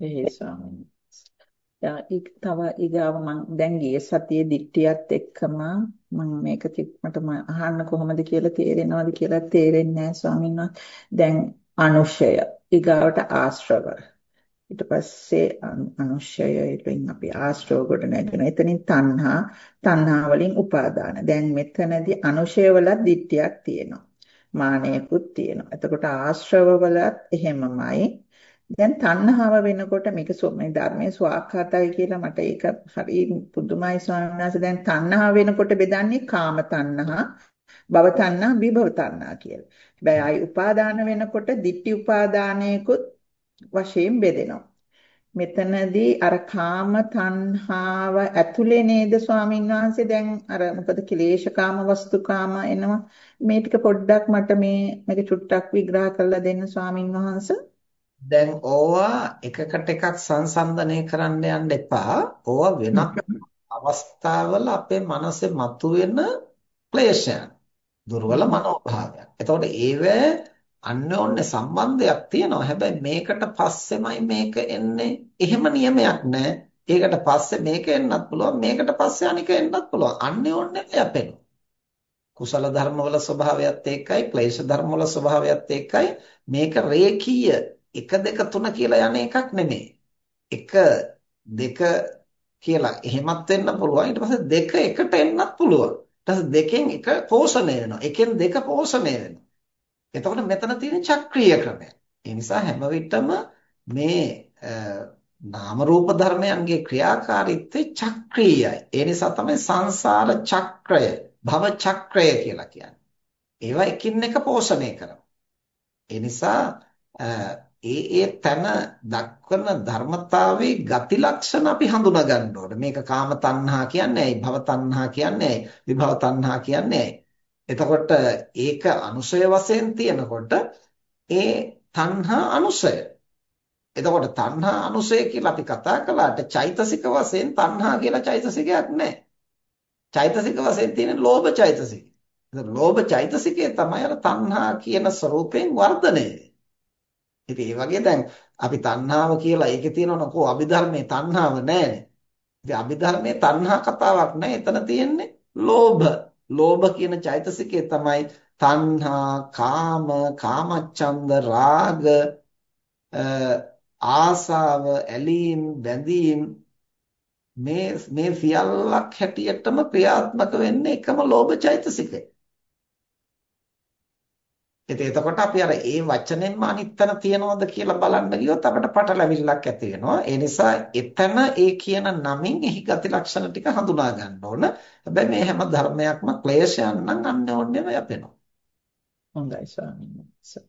ඒ ස්වාමීන් වහන්සේ. තව ඊගාව මම දැන් ගිය සතියේ දික්ටියත් එක්කම මම මේක මට අහන්න කොහොමද කියලා තේරෙනවද කියලා තේරෙන්නේ නැහැ ස්වාමීන් වහන්සේ. දැන් අනුශය ඊගාවට ආශ්‍රව ඊට පස්සේ අනුශයයෙන් අපි ආශ්‍රව කොට නැගෙන. එතනින් තණ්හා තණ්හා වලින් උපාදාන. දැන් මෙතනදී අනුශය වල දිට්ඨියක් තියෙනවා. මානයකුත් තියෙනවා. එතකොට ආශ්‍රව වලත් එහෙමමයි. දැන් තණ්හාව වෙනකොට මේක මේ ධර්මයේ ස්වාක්ඛාතයි කියලා මට ඒක හරි පුදුමයි ස්වාමීන් වහන්සේ දැන් තණ්හාව වෙනකොට බෙදන්නේ කාම තණ්හා භව තණ්හා විභව තණ්හා කියලා. හැබැයි ආයි උපාදාන වෙනකොට ditthi උපාදානයකුත් වශයෙන් බෙදෙනවා. මෙතනදී අර කාම තණ්හාව ඇතුලේ නේද ස්වාමීන් වහන්සේ දැන් අර මොකද කිලේශ කාම වස්තු කාම එනවා මේ ටික පොඩ්ඩක් මට මේ මේක චුට්ටක් විග්‍රහ කරලා දෙන්න ස්වාමීන් වහන්සේ දැන් ඕවා එකකට එකක් සංසන්දනය කරන්න යන්න එපා. ඕවා වෙනත් අවස්ථාවල අපේ මනසේ මතුවෙන ක්ලේශයන්. දුර්වල මනෝභාවයන්. එතකොට ඒවැ අන්‍යෝන්‍ය සම්බන්ධයක් තියෙනවා. හැබැයි මේකට පස්සෙමයි මේක එන්නේ. එහෙම නියමයක් නැහැ. ඒකට පස්සේ මේක එන්නත් පුළුවන්. මේකට පස්සේ අනික එන්නත් පුළුවන්. අන්‍යෝන්‍යම යැපෙනවා. කුසල ධර්මවල ස්වභාවයත් ඒකයි, ක්ලේශ ධර්මවල ස්වභාවයත් ඒකයි. මේක රේඛීය 1 2 3 කියලා යන එකක් නෙමෙයි. 1 2 කියලා එහෙමත් වෙන්න පුළුවන්. ඊට පස්සේ දෙක එකට එන්නත් පුළුවන්. ඊට පස්සේ දෙකෙන් එක පෝෂණය වෙනවා. එකෙන් දෙක පෝෂණය වෙනවා. එතකොට මෙතන තියෙන චක්‍රීය ක්‍රමය. ඒ නිසා හැම විටම මේ නාම රූප ධර්මයන්ගේ ක්‍රියාකාරීත්වය චක්‍රීයයි. ඒ නිසා තමයි සංසාර චක්‍රය, භව චක්‍රය කියලා කියන්නේ. ඒවා එකින් එක පෝෂණය කරනවා. ඒ නිසා ඒ ඒ තන දක්වන ධර්මතාවයේ ගති ලක්ෂණ අපි හඳුනා ගන්න ඕනේ. මේක කාම තණ්හා කියන්නේ ඇයි? භව තණ්හා කියන්නේ ඇයි? විභව තණ්හා කියන්නේ ඇයි? එතකොට ඒක අනුසය වශයෙන් තියෙනකොට ඒ තණ්හා අනුසය. එතකොට තණ්හා අනුසය කියලා අපි කතා කළාට චෛතසික වශයෙන් තණ්හා කියලා චෛතසිකයක් නැහැ. චෛතසික වශයෙන් තියෙන ලෝභ චෛතසිකය. ලෝභ චෛතසිකය තමයි අර තණ්හා කියන ස්වરૂපයෙන් වර්ධනය වෙන්නේ. ඉතින් ඒ වගේ දැන් අපි තණ්හාව කියලා ඒකේ තියෙනවනේ කො අභිධර්මයේ තණ්හාව නැහැනේ. ඉතින් අභිධර්මයේ තණ්හා කතාවක් නැහැ. එතන තියෙන්නේ ලෝභ. ලෝභ කියන චෛතසිකය තමයි තණ්හා, කාම, කාමච්ඡන්ද, රාග, ආසාව, ඇලීම්, බැඳීම් මේ මේ සියල්ලක් හැටියටම ක්‍රියාත්මක වෙන්නේ එකම ලෝභ චෛතසිකය. ඉතින් එතකොට අපි අර ඒ වචනෙන්ම අනිත් තැන තියනවද කියලා බලන්න ගියොත් අපිට පටලැවිල්ලක් ඇති වෙනවා. ඒ නිසා එතන ඒ කියන නමින් එහි ගති ලක්ෂණ ටික හඳුනා ගන්න ඕන. හැබැයි මේ හැම ධර්මයක්ම ක්ලේශයන් නම් අන්‍යෝන්‍යම යපෙනවා. හොඳයි ස්වාමීන් වහන්සේ.